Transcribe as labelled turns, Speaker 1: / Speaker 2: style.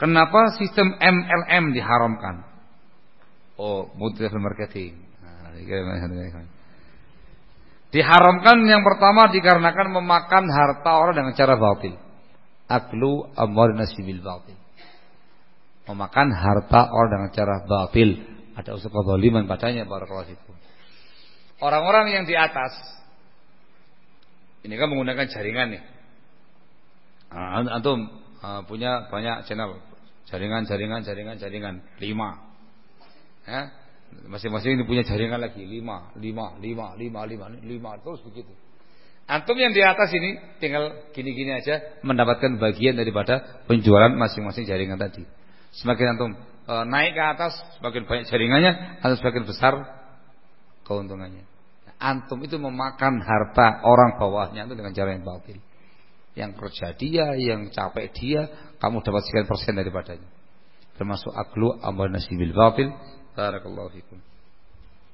Speaker 1: Kenapa sistem MLM diharamkan? Oh, multi level marketing. Nah, diharamkan yang pertama dikarenakan memakan harta orang dengan cara batil. Aklu amwal nasibil batil. Memakan harta orang dengan cara batil. Ada usaha kezaliman padanya barakallahu fikum. Orang-orang yang di atas ini kan menggunakan jaringan nih. Nah, antum uh, punya banyak channel jaringan, jaringan, jaringan, jaringan lima. Ya, masing-masing ini punya jaringan lagi lima, lima, lima, lima, lima, lima terus begitu. Antum yang di atas ini tinggal gini-gini aja mendapatkan bagian daripada penjualan masing-masing jaringan tadi. Semakin antum e, naik ke atas, semakin banyak jaringannya, atau semakin besar keuntungannya. Antum itu memakan harta orang bawahnya itu dengan cara yang batil. Yang kerja dia, yang capek dia, kamu dapat sekian persen daripadanya. Termasuk aklu amal nasibil batil. Barakallahu fikum.